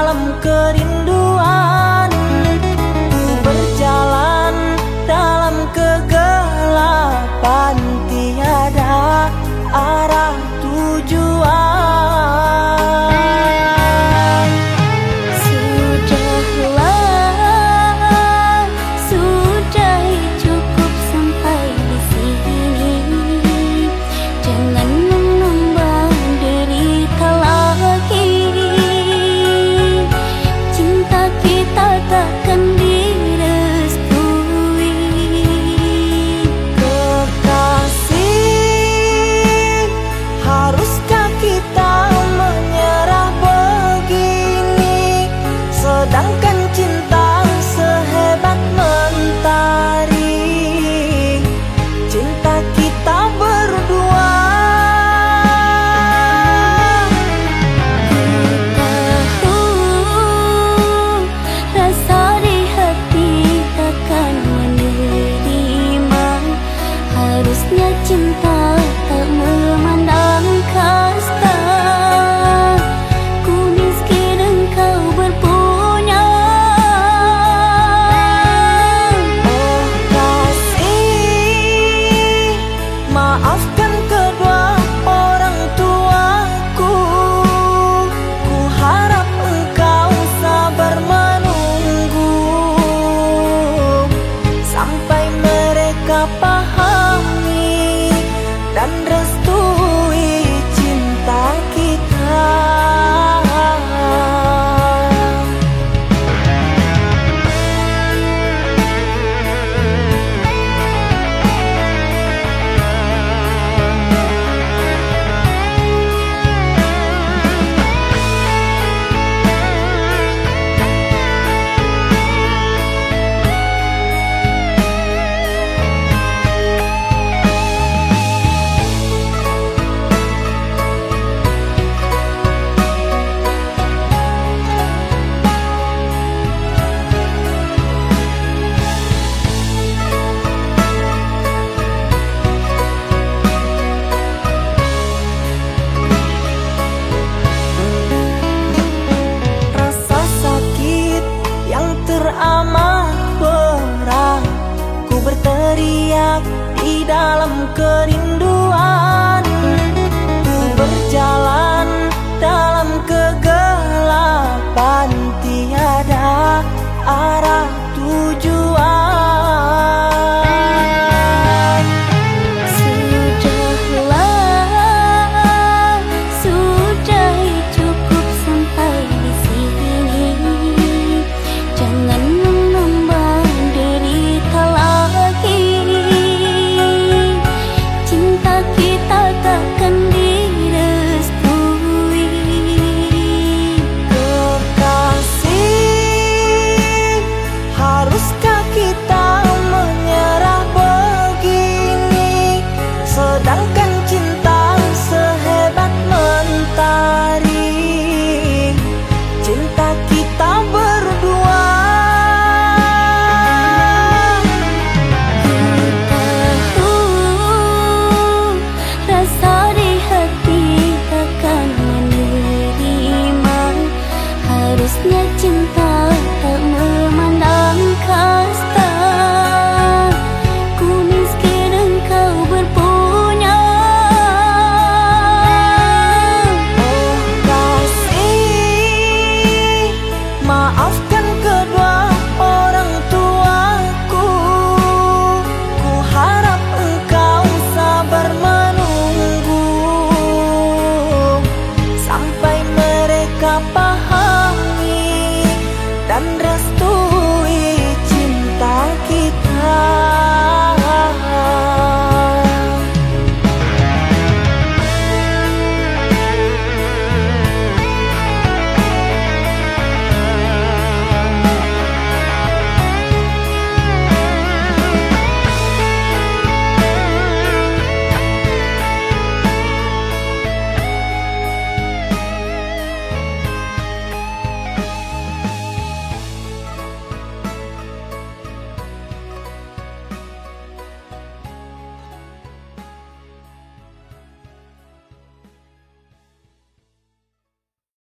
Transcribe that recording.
di dalam mơ tự mưa dalam kerinduan